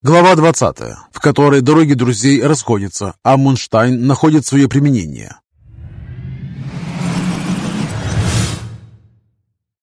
Глава 20, в которой дороги друзей расходятся, а Мунштайн находит свое применение.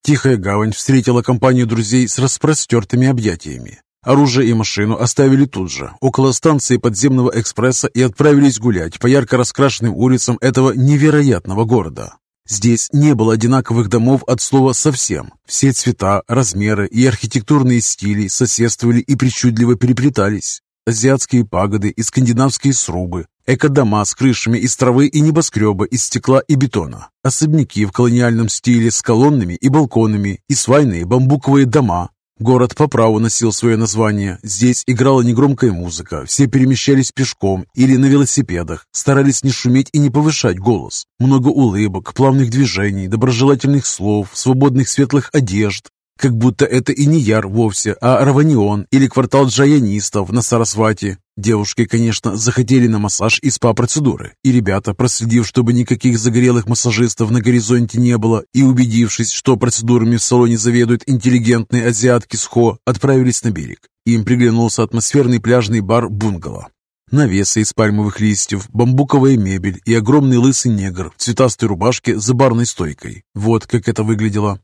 Тихая гавань встретила компанию друзей с распростертыми объятиями. Оружие и машину оставили тут же, около станции подземного экспресса и отправились гулять по ярко раскрашенным улицам этого невероятного города. Здесь не было одинаковых домов от слова «совсем». Все цвета, размеры и архитектурные стили соседствовали и причудливо переплетались. Азиатские пагоды и скандинавские срубы, эко-дома с крышами из травы и небоскреба из стекла и бетона, особняки в колониальном стиле с колоннами и балконами и свайные бамбуковые дома, Город по праву носил свое название. Здесь играла негромкая музыка, все перемещались пешком или на велосипедах, старались не шуметь и не повышать голос. Много улыбок, плавных движений, доброжелательных слов, свободных светлых одежд. Как будто это и не Яр вовсе, а Раванион или квартал джаянистов на Сарасвати. Девушки, конечно, захотели на массаж и спа-процедуры, и ребята, проследив, чтобы никаких загорелых массажистов на горизонте не было, и убедившись, что процедурами в салоне заведуют интеллигентные азиатки с Хо, отправились на берег. Им приглянулся атмосферный пляжный бар «Бунгало». Навесы из пальмовых листьев, бамбуковая мебель и огромный лысый негр в цветастой рубашке за барной стойкой. Вот как это выглядело.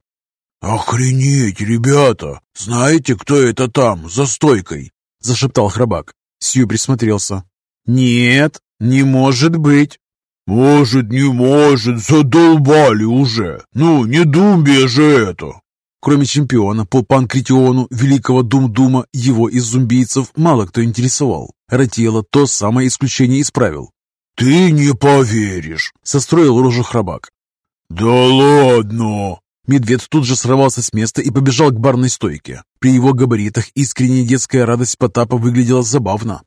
«Охренеть, ребята! Знаете, кто это там, за стойкой?» – зашептал храбак. Сью присмотрелся. «Нет, не может быть!» «Может, не может, задолбали уже! Ну, не Думбия же это!» Кроме чемпиона по панкритиону великого Дум-Дума, его из зумбийцев мало кто интересовал. Ратила то самое исключение исправил. «Ты не поверишь!» — состроил рожу храбак. «Да ладно!» Медведь тут же сорвался с места и побежал к барной стойке. При его габаритах искренняя детская радость Потапа выглядела забавно.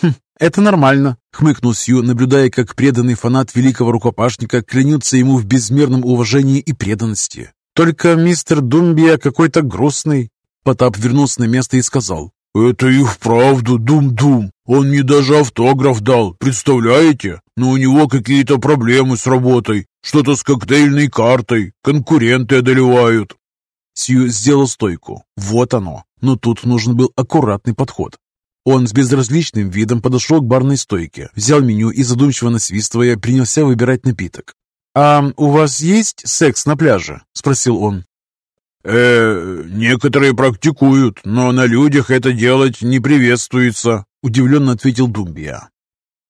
«Хм, это нормально», — хмыкнул Сью, наблюдая, как преданный фанат великого рукопашника клянется ему в безмерном уважении и преданности. «Только мистер Думбия какой-то грустный». Потап вернулся на место и сказал. «Это и вправду Дум-Дум. Он мне даже автограф дал, представляете? Но у него какие-то проблемы с работой. Что-то с коктейльной картой. Конкуренты одолевают. Сью сделал стойку. Вот оно. Но тут нужен был аккуратный подход. Он с безразличным видом подошел к барной стойке, взял меню и, задумчиво насвистывая, принялся выбирать напиток. «А у вас есть секс на пляже?» – спросил он. «Э, некоторые практикуют, но на людях это делать не приветствуется», – удивленно ответил Думбия.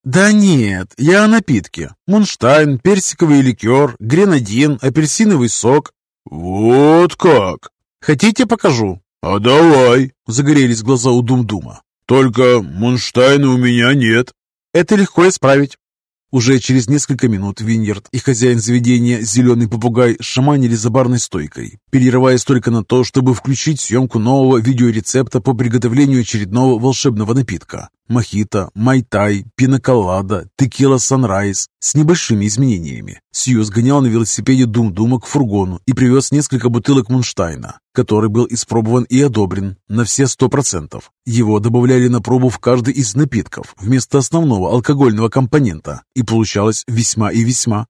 «Да нет, я о напитке. Мунштайн, персиковый ликер, гренадин, апельсиновый сок». «Вот как!» «Хотите, покажу?» «А давай!» — загорелись глаза у Дум-Дума. «Только Мунштайна у меня нет». «Это легко исправить. Уже через несколько минут Виньерд и хозяин заведения «Зеленый попугай» шаманили за барной стойкой, перерываясь только на то, чтобы включить съемку нового видеорецепта по приготовлению очередного волшебного напитка. Мохито, майтай, пиноколада, текила санрайз с небольшими изменениями. Сью сгонял на велосипеде Дум-Дума к фургону и привез несколько бутылок Мунштайна, который был испробован и одобрен на все сто процентов. Его добавляли на пробу в каждый из напитков вместо основного алкогольного компонента, и получалось весьма и весьма.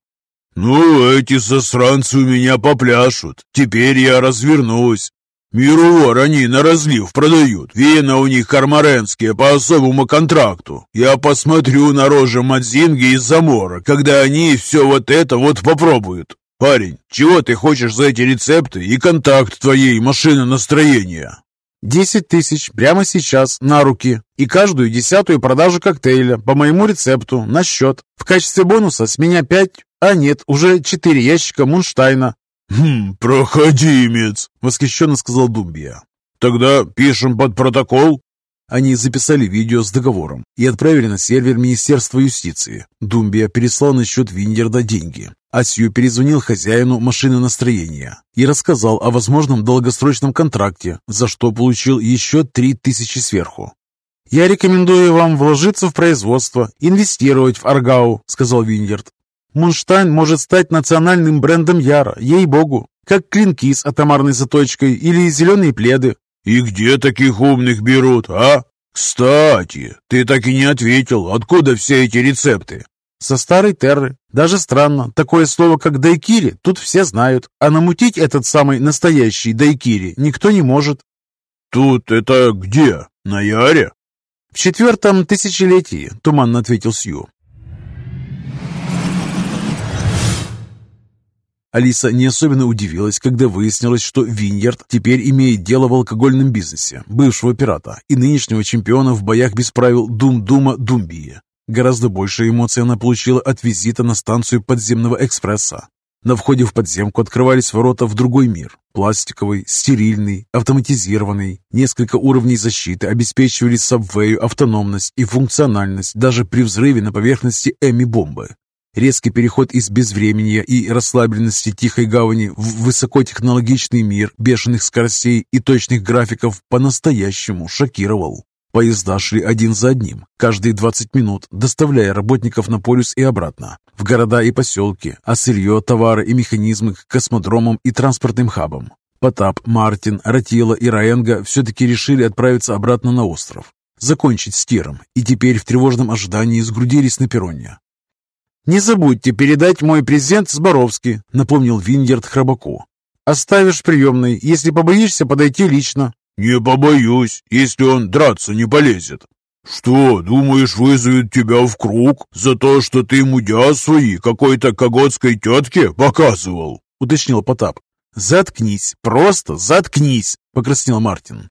«Ну, эти засранцы у меня попляшут. Теперь я развернусь. «Мировар они на разлив продают. Вина у них кармаренские по особому контракту. Я посмотрю на рожи Мадзинги из Замора, когда они все вот это вот попробуют. Парень, чего ты хочешь за эти рецепты и контакт твоей машины настроения?» «Десять тысяч прямо сейчас на руки и каждую десятую продажу коктейля по моему рецепту на счет. В качестве бонуса с меня пять, а нет, уже четыре ящика Мунштайна. «Хм, проходимец!» — восхищенно сказал Думбия. «Тогда пишем под протокол?» Они записали видео с договором и отправили на сервер Министерства юстиции. Думбия переслал на счет Виндерда деньги. Асью перезвонил хозяину машины настроения и рассказал о возможном долгосрочном контракте, за что получил еще три тысячи сверху. «Я рекомендую вам вложиться в производство, инвестировать в Аргау», — сказал Виндерд. Мунштайн может стать национальным брендом Яра, ей-богу, как клинки с атомарной заточкой или зеленые пледы. И где таких умных берут, а? Кстати, ты так и не ответил, откуда все эти рецепты? Со старой терры. Даже странно, такое слово, как дайкири, тут все знают, а намутить этот самый настоящий дайкири никто не может. Тут это где? На Яре? «В четвертом тысячелетии», — туманно ответил Сью. Алиса не особенно удивилась, когда выяснилось, что Виньярд теперь имеет дело в алкогольном бизнесе бывшего пирата и нынешнего чемпиона в боях без правил Дум-Дума Думбии. Гораздо больше эмоций она получила от визита на станцию подземного экспресса. На входе в подземку открывались ворота в другой мир. Пластиковый, стерильный, автоматизированный. Несколько уровней защиты обеспечивали Сабвею автономность и функциональность даже при взрыве на поверхности Эми-бомбы. Резкий переход из безвременья и расслабленности тихой гавани в высокотехнологичный мир бешеных скоростей и точных графиков по-настоящему шокировал. Поезда шли один за одним, каждые 20 минут, доставляя работников на полюс и обратно, в города и поселки, а сырье, товары и механизмы к космодромам и транспортным хабам. Потап, Мартин, Ратила и Раенга все-таки решили отправиться обратно на остров, закончить с тиром, и теперь в тревожном ожидании сгрудились на перроне. «Не забудьте передать мой презент Зборовски», — напомнил Виньярд Храбаку. «Оставишь приемной, если побоишься подойти лично». «Не побоюсь, если он драться не полезет». «Что, думаешь, вызовет тебя в круг за то, что ты мудя свои какой-то коготской тетке показывал?» — уточнил Потап. «Заткнись, просто заткнись!» — покраснел Мартин.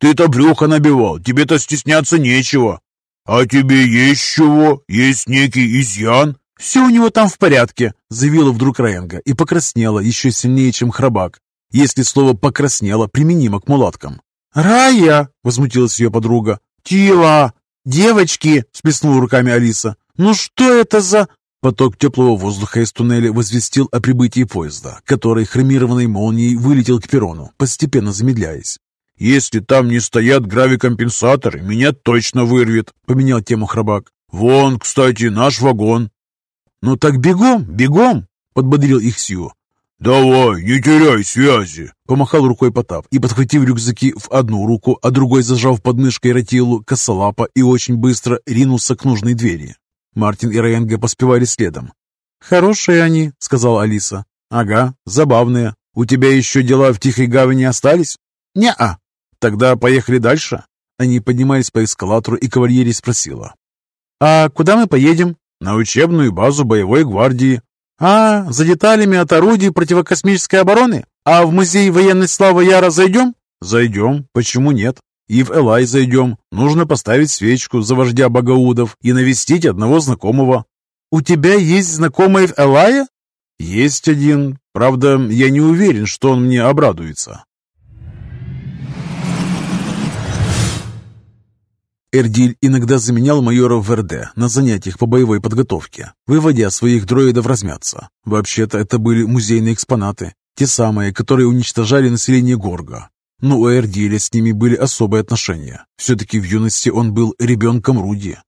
«Ты-то брюхо набивал, тебе-то стесняться нечего. А тебе есть чего? Есть некий изъян? «Все у него там в порядке», — заявила вдруг Ренга и покраснела еще сильнее, чем храбак, если слово «покраснела» применимо к мулаткам. «Рая!» — возмутилась ее подруга. «Тила! Девочки!» — сплеснула руками Алиса. «Ну что это за...» Поток теплого воздуха из туннеля возвестил о прибытии поезда, который хромированной молнией вылетел к перрону, постепенно замедляясь. «Если там не стоят гравикомпенсаторы, меня точно вырвет», — поменял тему храбак. «Вон, кстати, наш вагон. «Ну так бегом, бегом!» — подбодрил их Сью. «Давай, не теряй связи!» — помахал рукой Потап и, подхватив рюкзаки в одну руку, а другой зажав подмышкой ротилу, косолапа и очень быстро ринулся к нужной двери. Мартин и Райанга поспевали следом. «Хорошие они», — сказала Алиса. «Ага, забавные. У тебя еще дела в Тихой Гавани остались?» «Не-а». «Тогда поехали дальше?» Они поднимались по эскалатору, и кавальерия спросила. «А куда мы поедем?» На учебную базу боевой гвардии. А, за деталями от орудий противокосмической обороны? А в музей военной славы Яра зайдем? Зайдем. Почему нет? И в Элай зайдем. Нужно поставить свечку за вождя Багаудов и навестить одного знакомого. У тебя есть знакомый в Элае? Есть один. Правда, я не уверен, что он мне обрадуется. Эрдиль иногда заменял майора Верде на занятиях по боевой подготовке, выводя своих дроидов размяться. Вообще-то это были музейные экспонаты, те самые, которые уничтожали население Горга. Но у Эрдиля с ними были особые отношения. Все-таки в юности он был ребенком Руди.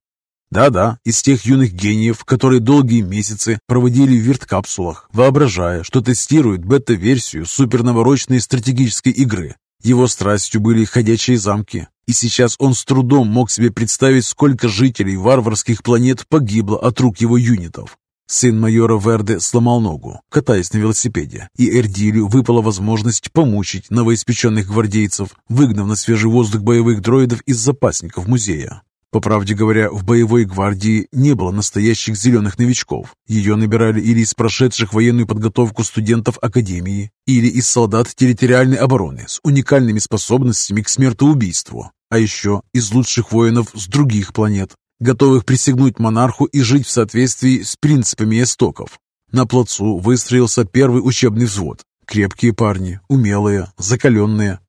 Да-да, из тех юных гениев, которые долгие месяцы проводили в вирт-капсулах, воображая, что тестируют бета-версию супернаворочной стратегической игры. Его страстью были ходячие замки, и сейчас он с трудом мог себе представить, сколько жителей варварских планет погибло от рук его юнитов. Сын майора Верде сломал ногу, катаясь на велосипеде, и Эрдилю выпала возможность помучить новоиспеченных гвардейцев, выгнав на свежий воздух боевых дроидов из запасников музея. По правде говоря, в боевой гвардии не было настоящих зеленых новичков. Ее набирали или из прошедших военную подготовку студентов академии, или из солдат территориальной обороны с уникальными способностями к смертоубийству, а еще из лучших воинов с других планет, готовых присягнуть монарху и жить в соответствии с принципами эстоков. На плацу выстроился первый учебный взвод. Крепкие парни, умелые, закаленные,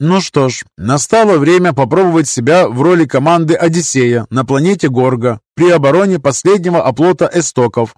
ну что ж, настало время попробовать себя в роли команды «Одиссея» на планете Горга при обороне последнего оплота эстоков.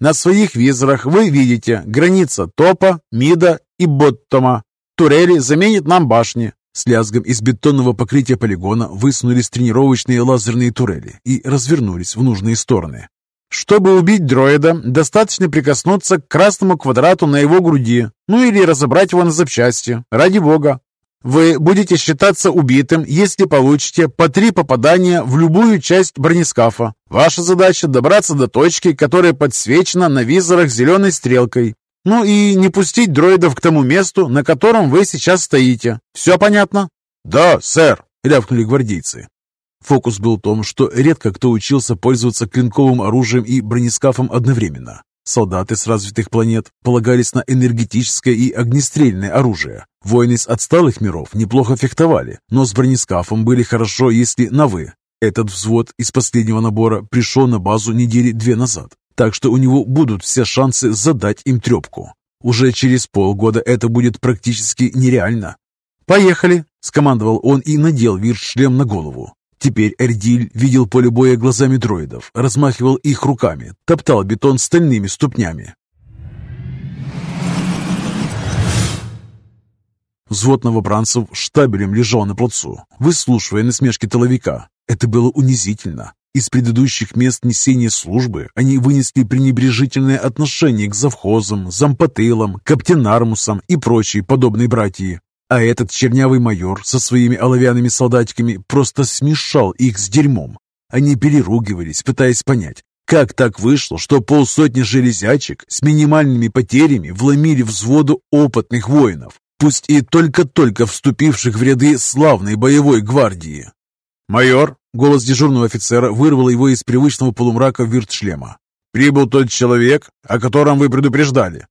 На своих визорах вы видите граница топа, мида и боттома. Турели заменит нам башни. С лязгом из бетонного покрытия полигона высунулись тренировочные лазерные турели и развернулись в нужные стороны. Чтобы убить дроида, достаточно прикоснуться к красному квадрату на его груди, ну или разобрать его на запчасти. Ради бога, вы будете считаться убитым, если получите по три попадания в любую часть бронескафа. Ваша задача добраться до точки, которая подсвечена на визорах зеленой стрелкой. Ну и не пустить дроидов к тому месту, на котором вы сейчас стоите. Все понятно? Да, сэр, рявкнули гвардейцы. Фокус был в том, что редко кто учился пользоваться клинковым оружием и бронескафом одновременно. Солдаты с развитых планет полагались на энергетическое и огнестрельное оружие. Воины с отсталых миров неплохо фехтовали, но с бронескафом были хорошо, если на «вы». Этот взвод из последнего набора пришел на базу недели две назад, так что у него будут все шансы задать им трепку. Уже через полгода это будет практически нереально. «Поехали!» – скомандовал он и надел вирт-шлем на голову. Теперь Эрдиль видел поле боя глазами дроидов, размахивал их руками, топтал бетон стальными ступнями. Взвод новобранцев штабелем лежал на плацу, выслушивая насмешки тыловика. Это было унизительно. Из предыдущих мест несения службы они вынесли пренебрежительное отношение к завхозам, зампотылам, каптенармусам и прочей подобной братьи. А этот чернявый майор со своими оловянными солдатиками просто смешал их с дерьмом. Они переругивались, пытаясь понять, как так вышло, что полсотни железячек с минимальными потерями вломили взводу опытных воинов, пусть и только-только вступивших в ряды славной боевой гвардии. «Майор!» — голос дежурного офицера вырвал его из привычного полумрака виртшлема. «Прибыл тот человек, о котором вы предупреждали».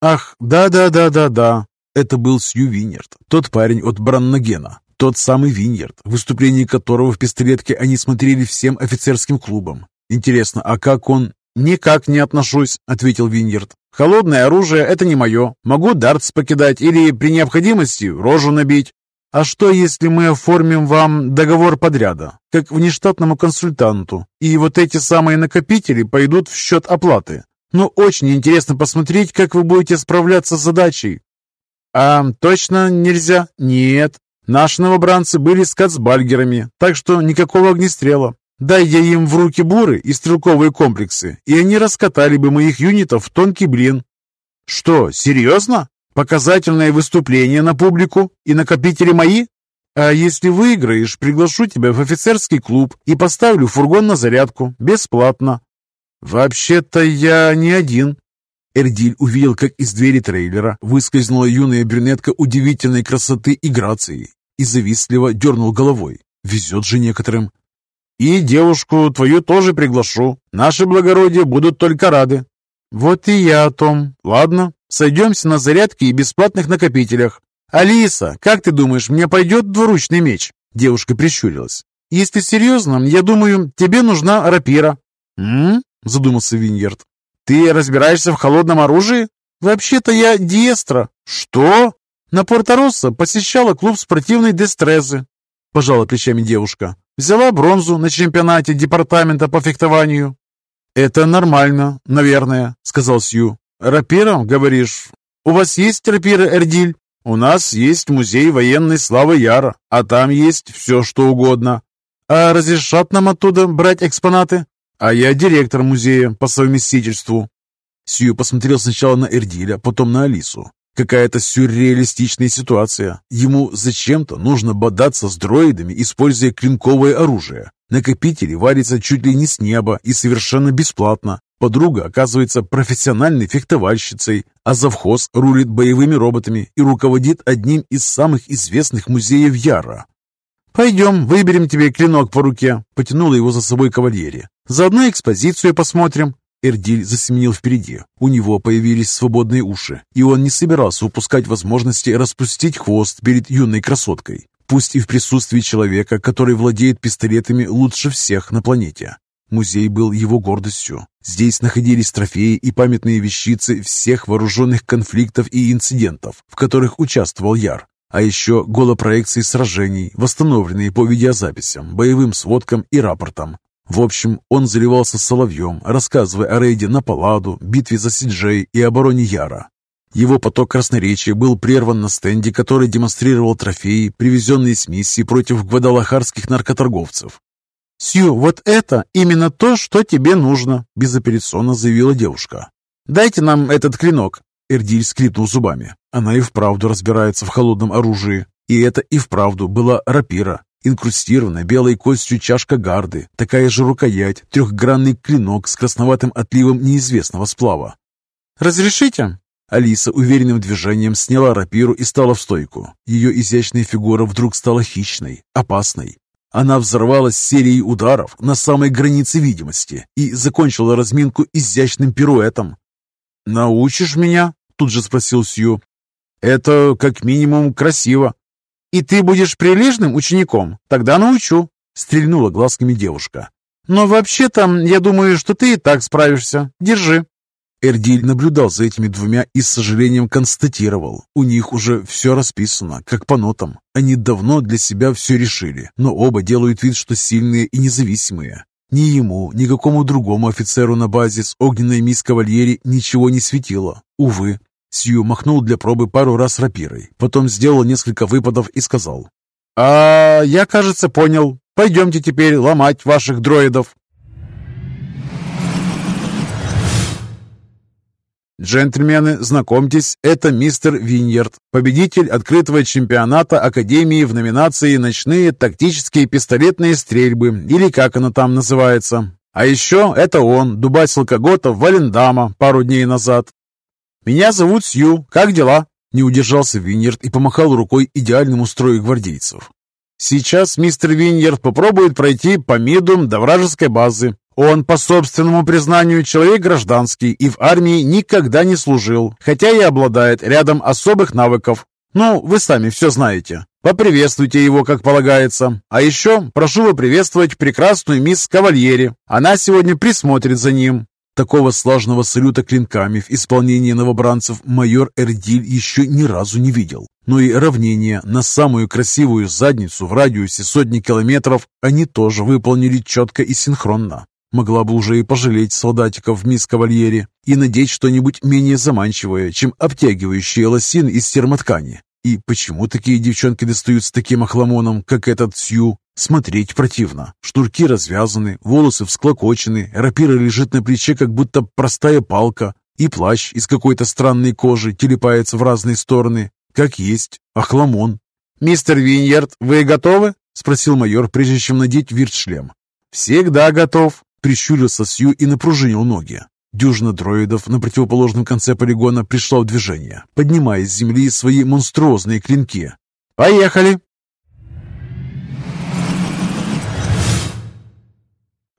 «Ах, да-да-да-да-да!» Это был Сью Виньерд, тот парень от Браннагена, тот самый Виньерд, выступление которого в пистолетке они смотрели всем офицерским клубом. Интересно, а как он... «Никак не отношусь», — ответил Виньерд. «Холодное оружие — это не мое. Могу дартс покидать или при необходимости рожу набить. А что, если мы оформим вам договор подряда, как внештатному консультанту, и вот эти самые накопители пойдут в счет оплаты? Ну, очень интересно посмотреть, как вы будете справляться с задачей. «А точно нельзя?» «Нет. Наши новобранцы были с кацбальгерами, так что никакого огнестрела. Дай я им в руки буры и стрелковые комплексы, и они раскатали бы моих юнитов в тонкий блин». «Что, серьезно? Показательное выступление на публику и накопители мои?» «А если выиграешь, приглашу тебя в офицерский клуб и поставлю фургон на зарядку, бесплатно». «Вообще-то я не один», Эрдиль увидел, как из двери трейлера выскользнула юная брюнетка удивительной красоты и грации и завистливо дернул головой. Везет же некоторым. «И девушку твою тоже приглашу. Наши благородия будут только рады». «Вот и я о том. Ладно, сойдемся на зарядке и бесплатных накопителях. Алиса, как ты думаешь, мне пойдет двуручный меч?» Девушка прищурилась. «Если серьезно, я думаю, тебе нужна рапира». «М?», задумался Виньерд. Ты разбираешься в холодном оружии? Вообще-то я диестра. Что? На Порто-Россо посещала клуб спортивной дестрезы. Пожала плечами девушка. Взяла бронзу на чемпионате департамента по фехтованию. Это нормально, наверное, сказал Сью. Рапиром, говоришь? У вас есть рапира, Эрдиль? У нас есть музей военной славы Яра, а там есть все, что угодно. А разрешат нам оттуда брать экспонаты? «А я директор музея по совместительству». Сью посмотрел сначала на Эрдиля, потом на Алису. Какая-то сюрреалистичная ситуация. Ему зачем-то нужно бодаться с дроидами, используя клинковое оружие. Накопители варятся чуть ли не с неба и совершенно бесплатно. Подруга оказывается профессиональной фехтовальщицей, а завхоз рулит боевыми роботами и руководит одним из самых известных музеев Яра. «Пойдем, выберем тебе клинок по руке», — потянула его за собой кавальери. «Заодно экспозицию посмотрим». Эрдиль засеменил впереди. У него появились свободные уши, и он не собирался упускать возможности распустить хвост перед юной красоткой, пусть и в присутствии человека, который владеет пистолетами лучше всех на планете. Музей был его гордостью. Здесь находились трофеи и памятные вещицы всех вооруженных конфликтов и инцидентов, в которых участвовал Яр. А еще голопроекции сражений, восстановленные по видеозаписям, боевым сводкам и рапортам. В общем, он заливался соловьем, рассказывая о рейде на Паладу, битве за Сиджей и обороне Яра. Его поток красноречия был прерван на стенде, который демонстрировал трофеи, привезенные с миссии против гвадалахарских наркоторговцев. «Сью, вот это именно то, что тебе нужно», – безапелляционно заявила девушка. «Дайте нам этот клинок». Эрдиль скрипнул зубами. Она и вправду разбирается в холодном оружии. И это и вправду была рапира. Инкрустированная белой костью чашка гарды, такая же рукоять, трехгранный клинок с красноватым отливом неизвестного сплава. «Разрешите?» Алиса уверенным движением сняла рапиру и стала в стойку. Ее изящная фигура вдруг стала хищной, опасной. Она взорвалась серией ударов на самой границе видимости и закончила разминку изящным пируэтом. «Научишь меня?» – тут же спросил Сью. «Это как минимум красиво». «И ты будешь прилежным учеником? Тогда научу», – стрельнула глазками девушка. «Но вообще-то, я думаю, что ты и так справишься. Держи». Эрдиль наблюдал за этими двумя и с сожалением констатировал, у них уже все расписано, как по нотам. Они давно для себя все решили, но оба делают вид, что сильные и независимые. Ни ему, ни какому другому офицеру на базе с огненной мисс Кавальери ничего не светило. Увы. Сью махнул для пробы пару раз рапирой, потом сделал несколько выпадов и сказал. «А я, кажется, понял. Пойдемте теперь ломать ваших дроидов». Джентльмены, знакомьтесь, это мистер Виньерд, победитель открытого чемпионата Академии в номинации «Ночные тактические пистолетные стрельбы» или как оно там называется. А еще это он, дубасил Когота в Валендама пару дней назад. «Меня зовут Сью. Как дела?» Не удержался Виньерд и помахал рукой идеальному строю гвардейцев. «Сейчас мистер Виньерд попробует пройти по МИДу до вражеской базы. Он, по собственному признанию, человек гражданский и в армии никогда не служил, хотя и обладает рядом особых навыков. Ну, вы сами все знаете. Поприветствуйте его, как полагается. А еще прошу поприветствовать прекрасную мисс Кавальери. Она сегодня присмотрит за ним. Такого сложного салюта клинками в исполнении новобранцев майор Эрдиль еще ни разу не видел. Но и равнение на самую красивую задницу в радиусе сотни километров они тоже выполнили четко и синхронно. Могла бы уже и пожалеть солдатиков мисс Кавальери и надеть что-нибудь менее заманчивое, чем обтягивающие лосины из термоткани. И почему такие девчонки достаются таким охламоном, как этот Сью? Смотреть противно. Штурки развязаны, волосы всклокочены, рапира лежит на плече, как будто простая палка, и плащ из какой-то странной кожи телепается в разные стороны. Как есть, охламон. «Мистер Виньярд, вы готовы?» — спросил майор, прежде чем надеть виртшлем. «Всегда готов», Прищурился Сью и напружинил ноги. Дюжина дроидов на противоположном конце полигона пришла в движение, поднимая с земли свои монструозные клинки. «Поехали!»